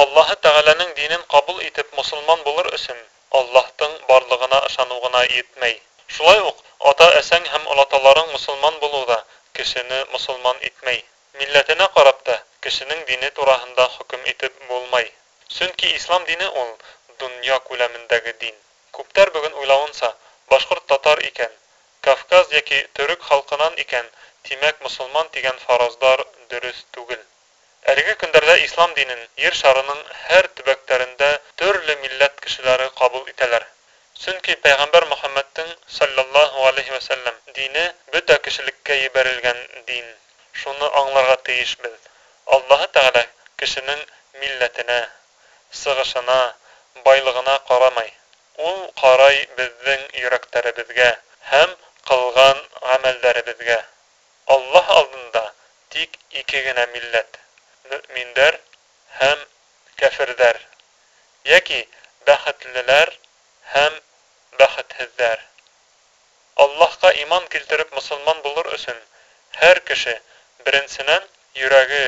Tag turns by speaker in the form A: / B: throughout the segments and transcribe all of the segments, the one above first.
A: Аллаһ Тәғәләнең динен ҡабул итеп мосолман булыр өсөн Аллаһтың барлығына ышаныу итмәй. Шулай уҡ ата-әсәң һәм олаталарың мосолман булыу да, кешене мосолман итмәй. Милләтенә ҡарап та кешенең дине тураһында хөкөм итеп булмай. Сөнки ислам дине ул донъя күләмендәге дин. Күптәр бөгөн уйлауынса, башҡорт татар икән, Кавказ яки төрөк халҡынан икән, тимәк мосолман тигән фараздар дөрөҫ түгел. Әлеге көндәрдә ислам динен ер шарының һәр төбәктәрендә төрле милләт кешеләре кабул итәләр. Сөнки пәйғәмбәр Мөхәммәдтең саллаллаһу алейһи ва сәлләм дине бөтә кешелеккә ебәрелгән дин. Шуны аңларга тиешбез. Аллаһ Таала кешенең милләтенә, сыгышына, байлыгына ҡарамай Ул карай безнең йөрәктәребезгә һәм кылган гамәлләребезгә. Аллаһ алдында тик ике генә милләт мөминдәр һәм кәфирҙәр яки бәхетлеләр һәм бәхетһеҙҙәр Аллаһка иман килтереп мусульман булыр өсөн һәр кеше беренсенән йөрәге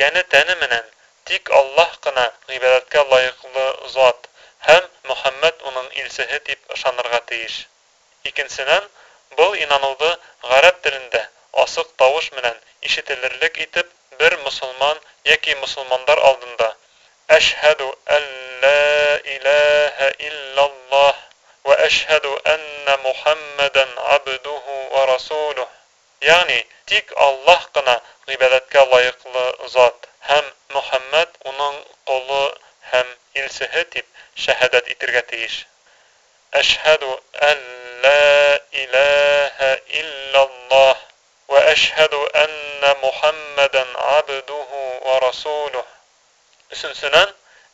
A: яны тәне менән тик Аллаһ кына гыйбадәткә лайыҡлы зат һәм Мухаммед уның илсеһе дип ышанырға тейеш икенсенән был инаныуҙы ғараб телендә асыҡ тауыш менән ишетелерлек итеп bir musulman yeki musulmanlar aldında Eşhedü en la ilahe illallah ve eşhedü enne Muhammeden abduhu ve rasuluh. Yani tik Allah gına gıbedetke layıklı zat. Hem Muhammed onun kolu hem ilsihi tip şehadet itirge teyiş. Eşhedü en la ilahe illallah وأشهد أن محمدا عبده ورسوله Өсөнсөнән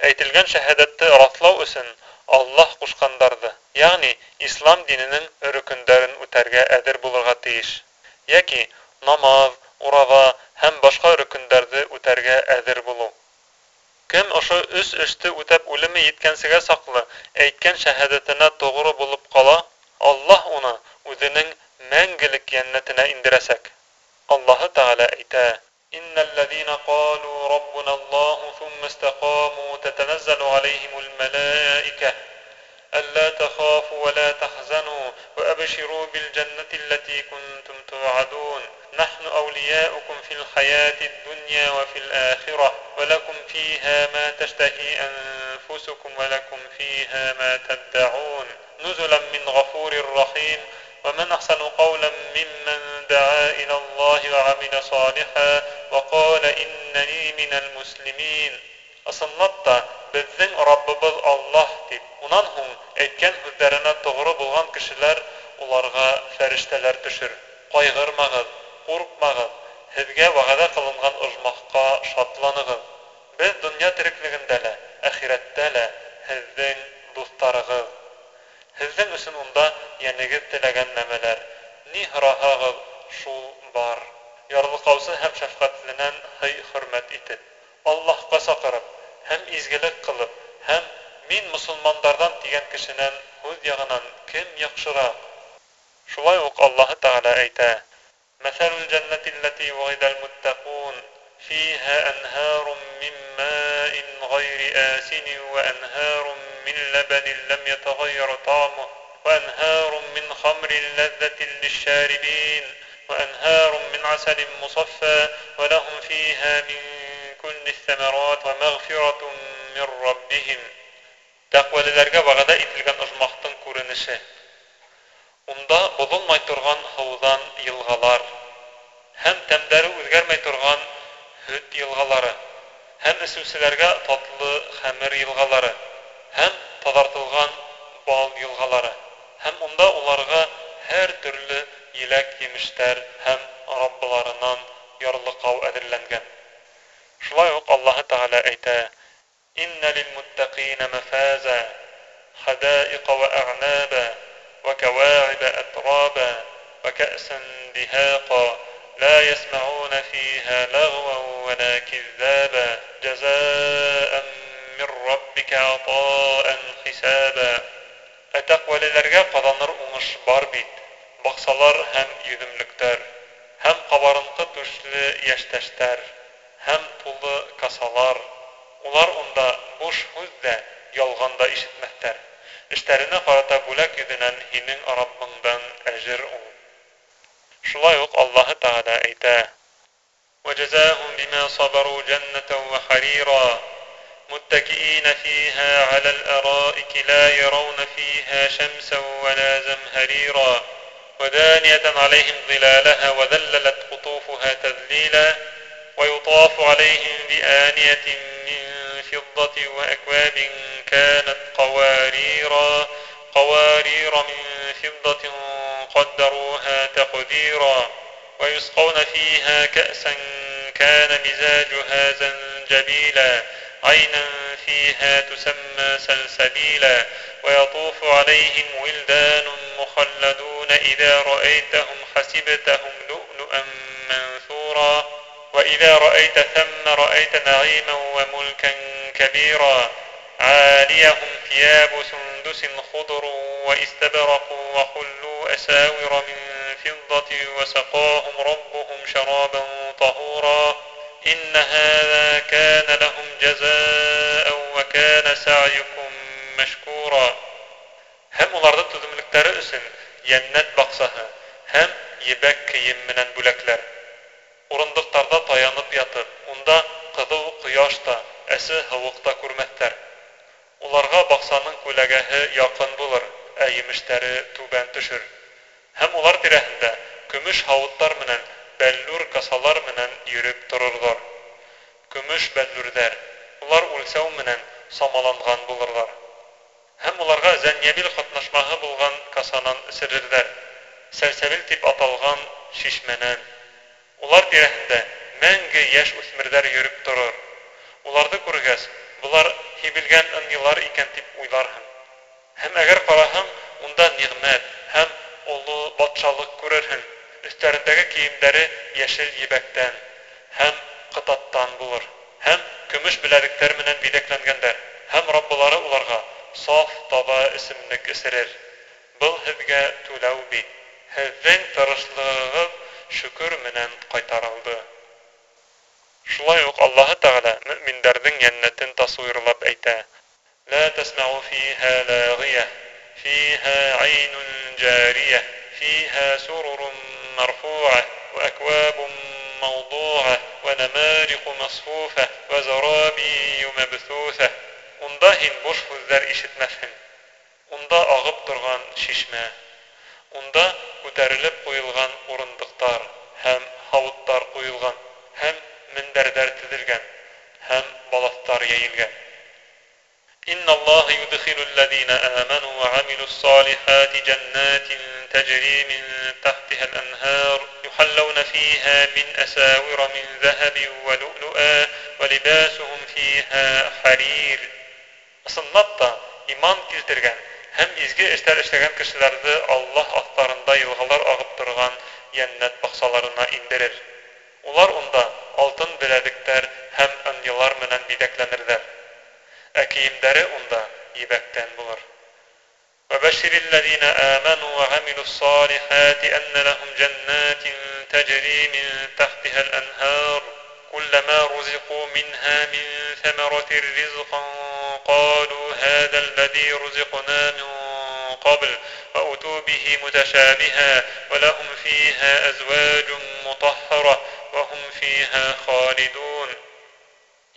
A: әйтелгән шәһәдәтте раҫлау өсөн Аллаһ ҡушҡандарҙы, яғни ислам диненең өрөкөндәрен үтәргә әҙер булырға тейеш. Яки намаҙ, ураҙа һәм башҡа өрөкөндәрҙе үтәргә әҙер булыу. Кем ошо өс эште үтәп үлеме еткәнсегә саҡлы әйткән шәһәдәтенә тоғро булып ҡала, Аллаһ уны үҙенең мәңгелек йәннәтенә индерәсәк. Аллаһы Тәгалә әйтә: "Иннәлләзина калу раббуна Аллаһу сумма истақаму татаназзалу алейхимул малаика" ألا تخافوا ولا تحزنوا وأبشروا بالجنة التي كنتم توعدون نحن أولياؤكم في الحياة الدنيا وفي الآخرة ولكم فيها ما تشتهي أنفسكم ولكم فيها ما تدعون نزلا من غفور رحيم ومن أحسن قولا ممن دعا إلى الله وعمل صالحا وقال إنني من المسلمين أصنط بذن رب بض الله وننهم أي كان هدرنا تغرب وغن كشلر ولرغا فرشتلر تشر قيغر مغض قرب مغض هدقى وغدا قلنغن أجمحقا شطلنغن بذن يترك لغن دلا أخيرت دلا هذن دفتر Һездең өсөн унда йәнегеҙ теләгән нәмәләр, ни һораһағыҙ, шул бар. Ярлыҡаусы һәм шәфҡәтленән һый-хөрмәт итеп, Аллаһҡа саҡырып, һәм изгелек ҡылып, һәм мин мусулмандарҙан тигән кешенән һүҙ яғынан кем яҡшыраҡ? Шулай уҡ Аллаһы Тәғәлә әйтә: "Мәҫәлүл джәннәти лләти вуғидәл муттәҡун, фиһә анһарум мин маин гайри асинин вә анһарум من لبن لم يتغير طعمه وأنهار من خمر لذة للشاربين وأنهار من عسل مصفى ولهم فيها من كل الثمرات ومغفرة من ربهم takvalilerge vagada itilgan ızmaqtın көрініші. Unda bozulmay turgan hawzan yılgalar, hem tämdäri özgermey turgan höt yılgalary, hem isümsilerge tatlı hämir yılgalary. һәм тазартылган бал елгалары һәм унда уларга һәр төрле еләк емештәр һәм раббыларынан ярлыкау әҙерләнгән шулай ук аллаһы тәғәлә әйтә إن للمتقين مفازا حدائق وأعنابا وكواعب أترابا وكأسا دهاقا لا يسمعون فيها لغوا ولا كذابا جزاء min rabbika ata'an hisaba. Атаҡвалиларга ҡаҙаныр уңыш бар бит. Баҡсалар һәм йөҙөмлөктәр, һәм ҡабарынҡы төшле йәштәштәр, һәм тулы касалар. Улар унда буш һүҙ ҙә, ялған да ишетмәҫтәр. Эштәренә ҡарата бүләк йөҙөнән һинең Раббыңдан әжер ул. Шулай уҡ Аллаһы Тәғәлә әйтә: وجزاهم بما صبروا جنة وحريرا متكئين فيها على الأرائك لا يرون فيها شمسا ولا زمهريرا ودانية عليهم ظلالها وذللت قطوفها تذليلا ويطاف عليهم بآنية من فضة وأكواب كانت قواريرا قوارير من فضة قدروها تقديرا ويسقون فيها كأسا كان مزاجها زنجبيلا عينا فيها تسمى سلسبيلا ويطوف عليهم ولدان مخلدون إذا رأيتهم حسبتهم لؤلؤا منثورا وإذا رأيت ثم رأيت نعيما وملكا كبيرا عاليهم ثياب سندس خضر واستبرقوا وحلوا أساور من فضة وسقاهم ربهم شرابا طهورا إن هذا كان لهم جزاء وكان سعيكم مشكورا هم ولارد تزملكتاري اسن جنات باقساها هم يبك كيم منن بولاكلار اورندوقتاردا تاянып ятып унда кызыл куяшта эси хавукта көрмәттер уларга баксаның көлагаһы якын булыр ә йемиштәре тубән төшер һәм улар тирәһендә көмеш хавуттар менән бәллүр касалар менән йөрөп торорҙар. Көмөш бәллүрҙәр, улар үлсәү менән самаланған булырлар. Һәм уларга зәнйәбил хатнашмаһы булган касанан сәрҙәр, сәлсәбил тип аталған шишмәнән. Улар тирәһендә мәңге яш үсмирҙәр йөрөп торор. Уларды күргәс, булар һибелгән ынйылар икән тип уйларһың. һәм әгәр караһаң, унда ниғмәт һәм олы батшалык күрерһең өҫтәрендәге кейемдәре йәшел ебәктән һәм ҡытаттан булыр һәм көмөш беләҙектәр менән биҙәкләнгәндәр һәм раббылары уларға саф таба эсемлек эсерер был һеҙгә түләү бит һеҙҙең тырышлығығыҙ шөкөр менән ҡайтарылды шулай уҡ аллаһы тәғәлә мөминдәрҙең йәннәтен тасуирлап әйтә лә тәсмәу фиһә лағиә фиһә ғәйнун жәриә фиһә сурурун السارق مصفوفة وزرابي مبثوثة اندا هن بوش فزدر اشتمفهن اندا اغب درغان ششمة اندا قترلب قويلغان ورندقتار هم حوضتار قويلغان هم مندردر تدلغان هم بلاثتار ييلغان إن الله يدخل الذين آمنوا وعملوا الصالحات جنات تجري من تحتها الأنهار فيها من أساور من ذهب ولؤلؤا ولباسهم فيها حرير أصنب تا إمان كزدرغان هم إزجي إشتر إشتغان كشلر ذي الله أفطارن دا يلغلر أغب indirir ينت بخصالرنا إندرر Улар унда алтын беләдектәр һәм ынйылар менән бидәкләнерҙәр. Ә кейемдәре унда ебәктән булыр. Вәбәшир ва амилу ссалихати анна تجري من تحتها الأنهار كلما رزقوا منها من ثمرة رزقا قالوا هذا الذي رزقنا من قبل وأتوا به متشابها ولهم فيها أزواج مطهرة وهم فيها خالدون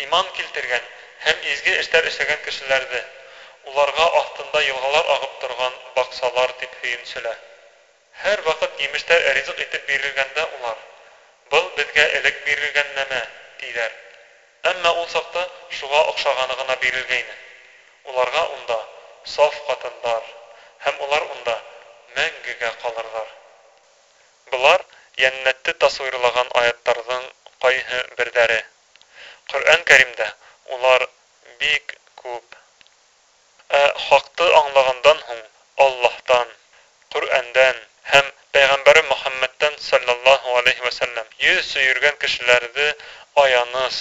A: إيمان келтірген һәм изге эштәр эшләгән кешеләрде уларга артында елгалар агып торган баксалар дип һөенсөлә һәр ваҡыт емештәр ризыҡ итеп бирелгәндә улар, «Был беҙгә элек бирелгән нәмә» тиҙәр. Әммә ул саҡта шуға оҡшағаны ғына бирелгәйне. Уларға унда саф ҡатындар, һәм улар унда мәңгегә ҡалырҙар. Былар йәннәтте тасуирлаған аяттарҙың ҡайһы берҙәре. Ҡөрән Кәримдә улар бик күп. Ә хаҡты аңлағандан һуң Аллаһтан, Ҡөрәндән, hem Peyğəmbəri Muhammeddən sallallahu aleyhi ve sellem yüz sürgən kişilərdi ayanız,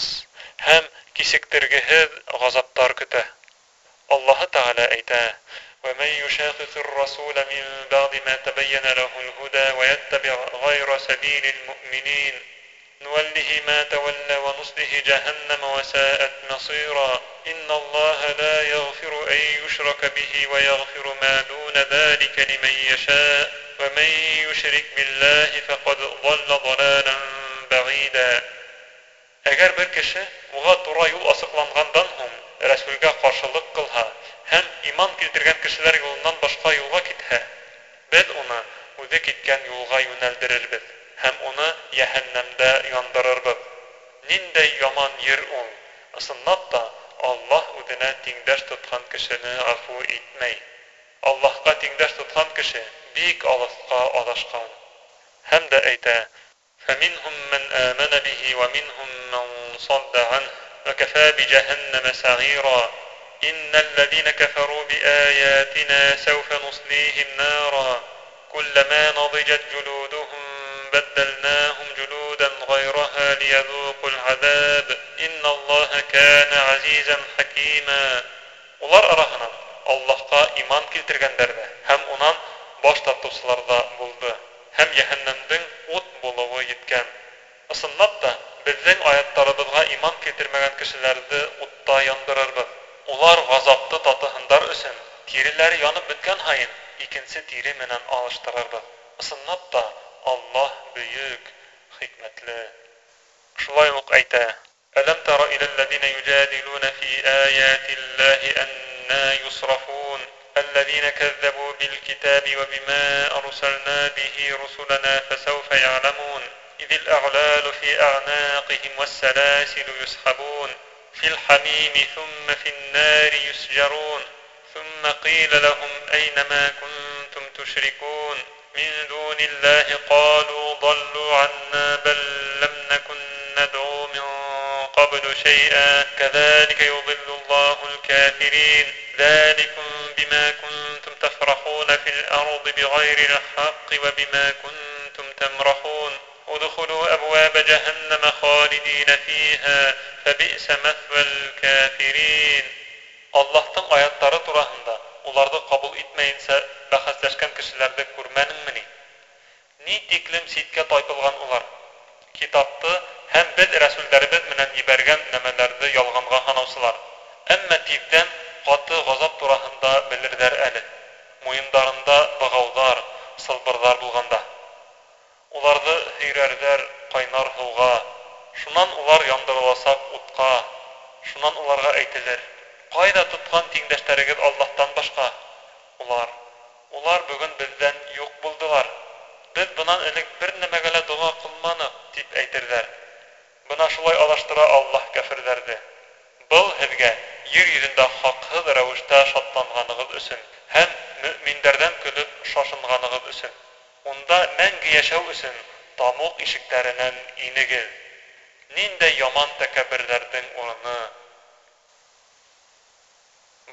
A: hem kisikdirgihiz gazaplar kütə. Allahı Teala eytə, ومن يشاقق الرسول من بعد ما تبين له الهدى ويتبع غير سبيل المؤمنين نوله ما تولى ونصله جهنم وساءت مصيرا إن الله لا يغفر أن يشرك به ويغفر ما دون ذلك لمن يشاء ومن يشرك بالله فقد ضل ضلالا بعيدا Әгәр бер кеше уға тура юл асыҡланғандан һуң Рәсүлгә ҡаршылык ҡылһа һәм иман килтергән кешеләр юлынан башҡа юлға китһә, беҙ уны үҙе киткән юлға йүнәлдерербеҙ. hem onu yehennemde yandarırdı. Nindey yaman yer ol. Isınlat da Allah udine tingdaş tutkan kişini afu itmey. Allah'a tingdaş tutkan kişi büyük alıska alaşkan. Hem de eyte فَمِنْهُمْ مَنْ آمَنَ بِهِ وَمِنْهُمْ مَنْ صَدَّ عَنْهُ وَكَفَى بِجَهَنَّمَ سَعِيرًا إن الذين كفروا بآياتنا سوف نصليهم نارا كلما نضجت جلودهم بدلناهم جلودا غيرها ليذوقوا العذاب إن الله كان عزيزا حكيما Улар иман һәм унан баш тартыусылар булды һәм йәһәннәмдең ут булыуы еткән. Ысынлап та, беҙҙең аяттарыбыҙға иман килтермәгән кешеләрҙе утта яндырырбыҙ. Улар татыһындар өсөн тирелләре янып бөткән һайын икенсе тире менән алыштырырбыҙ. Ысынлап Allah buyuk, hikmetli. Шулай ук әйтә: "Алам тара ила аллазина юджадилуна фи аяти Аллаһи анна юсрафун, аллазина каззабу бил китаби ва бима арсална бихи русулана фасауфа إذ الأغلال في أعناقهم والسلاسل يسحبون في الحميم ثم في النار يسجرون ثم قيل لهم أين ما كنتم تشركون من دون الله قالوا ضلوا عنا بل لم نكن ندعو من قبل شيئا كذلك يضل الله الكافرين ذلكم بما كنتم تفرحون في الأرض بغير الحق وبما كنتم تمرحون ادخلوا أبواب جهنم خالدين فيها فبئس مثوى الكافرين الله Allah'tan ayatları durahında уларҙы ҡабул итмәйенсә бәхәсләшкән кешеләрҙе күрмәнеңме ни? Ни тиклем ситкә тайпылған улар. Китапты һәм бед рәсүлдәребез менән ебәргән нәмәләрҙе ялғанға һанаусылар. Әммә тиктән ҡаты ғазап тураһында белерҙәр әле. Муйындарында бығауҙар, сылбырҙар булғанда. Уларҙы һөйрәрҙәр ҡайнар һыуға, шунан улар яндырыласаҡ утҡа, шунан уларға әйтелер Ҡайҙа тотҡан тиңдәштәрегеҙ Аллаһтан башҡа? Улар. Улар бөгөн беҙҙән юҡ булдылар. Беҙ бынан элек бер нәмәгә лә дуға ҡылманыҡ, тип әйтерҙәр. Бына шулай алаштыра Аллаһ кәфирҙәрҙе. Был һеҙгә ер йөҙөндә хаҡһыҙ рәүештә шатланғанығыҙ өсөн һәм мөминдәрҙән көлөп шашынғанығыҙ өсөн. Унда мәңге йәшәү өсөн тамуҡ ишектәренән инегеҙ. Ниндәй яман тәкәбберҙәрҙең урыны,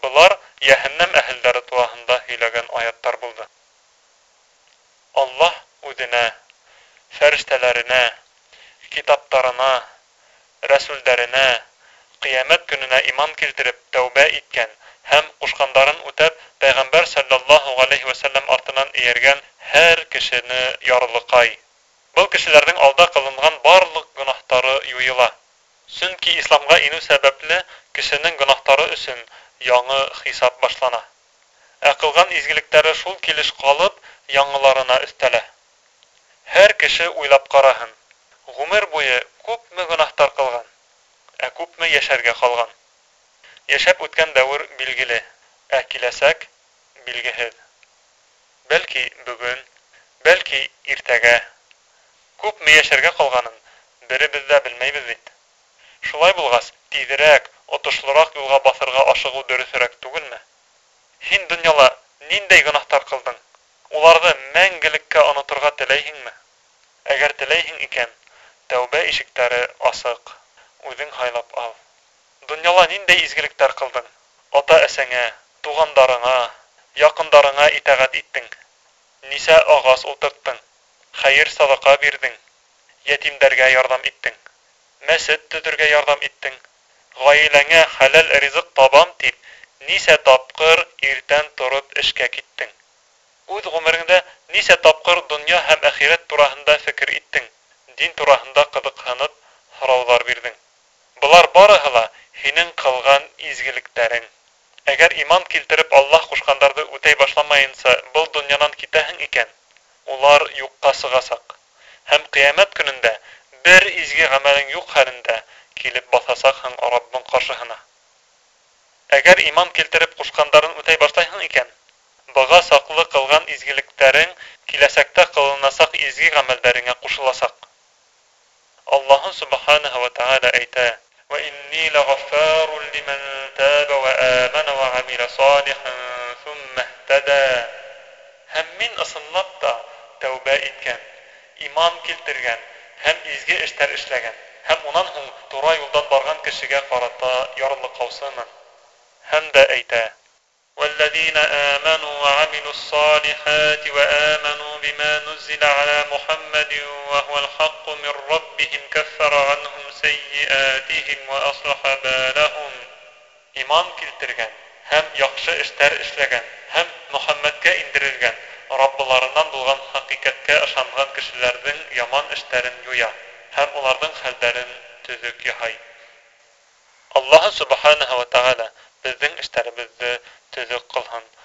A: булар яһәннәм әһелләре тураһында һөйләгән аяттар булды. Аллаһ үҙенә фәриштәләренә, китаптарына, рәсүлләренә, қиямат көненә иман килтереп тәүбә иткән һәм кушкандарын үтәп, пайгамбар саллаллаһу алейһи ва артынан иергән һәр кешене ярылыкай. Бу кешеләрнең алда кылынган барлык гынаһтары юйыла. Сүнки исламга ину сәбәпле кешенең гынаһтары өчен яңы хисап башлана. Ә ҡылған изгелектәре шул килеш ҡалып, яңыларына өстәлә. Һәр кеше уйлап ҡараһын. Ғүмер буйы күпме гонаһтар ҡылған, ә күпме йәшәргә ҡалған. Яшәп үткән дәүр билгеле, ә киләсәк билгеһеҙ. Бәлки бүген, бәлки иртәгә күпме йәшәргә ҡалғанын беребез дә белмәйбез бит. Шулай булғас, тиҙерәк отошлораҡ юлға баҫырға ашығыу дөрөҫөрәк түгелме? Һин донъяла ниндәй гынаҡтар ҡылдың? Уларҙы мәңгелеккә онотырға теләйһеңме? Әгәр теләйһең икән, тәүбә ишектәре асыҡ. Үҙең һайлап ал. Донъяла ниндәй изгелектәр кылдың? Ата әсәңә, туғандарыңа, яҡындарыңа итәғәт иттең. Нисә ағас ултырттың. Хәйер садақа бирдең. Ятимдәргә ярдәм иттең. мәсет төтөргә ярдәм иттең ғаиләңә хәләл ризыҡ табам тип, нисә тапҡыр иртән тороп эшкә киттең? Үҙ ғүмереңдә нисә тапҡыр донъя һәм әхирәт тураһында фекер иттең? Дин тураһында ҡыҙыҡһынып һорауҙар бирҙең. Былар барыһы ла һинең ҡылған изгелектәрең. Әгәр иман килтереп Аллаһ ҡушҡандарҙы үтәй башламайынса, был донъянан китәһең икән, улар юҡҡа сығасаҡ. Һәм ҡиәмәт көнөндә бер изге ғәмәлең юҡ хәлендә килеп баҫасаҡһың Араббың ҡаршыһына. Әгәр иман килтереп ҡушҡандарын үтәй баштайһың икән, быға саҡлы ҡылған изгелектәрең киләсәктә ҡылынасаҡ изге ғәмәлдәреңә ҡушыласаҡ. Аллаһы Субхана ва Тааля әйтә: "Ва инни лагъфару лиман таба ва амана ва амила салихан сумма ихтада". Һәм мин ысынлап та тәүбә иткән, иман килтергән һәм изге эшләр эшләгән. һәм унан һуң тура юлдан барган кешегә карата ярлыҡаусымын. Һәм дә әйтә: والذين آمنوا وعملوا الصالحات وآمنوا بما نزل على محمد وهو الحق من ربهم كفر عنهم سيئاتهم وأصلح بالهم إيمان كيلترген һәм яҡшы эштәр эшләгән һәм Мөхәммәдкә индерелгән Раббыларынан булған хакыйкатькә ышанған кешеләрҙең яман эштәрен юя. һәм уларҙың хәлдәрен төҙөк яһай. Аллаһу субханаһу ва тааля безнең эштәребезне төҙөк кылһын.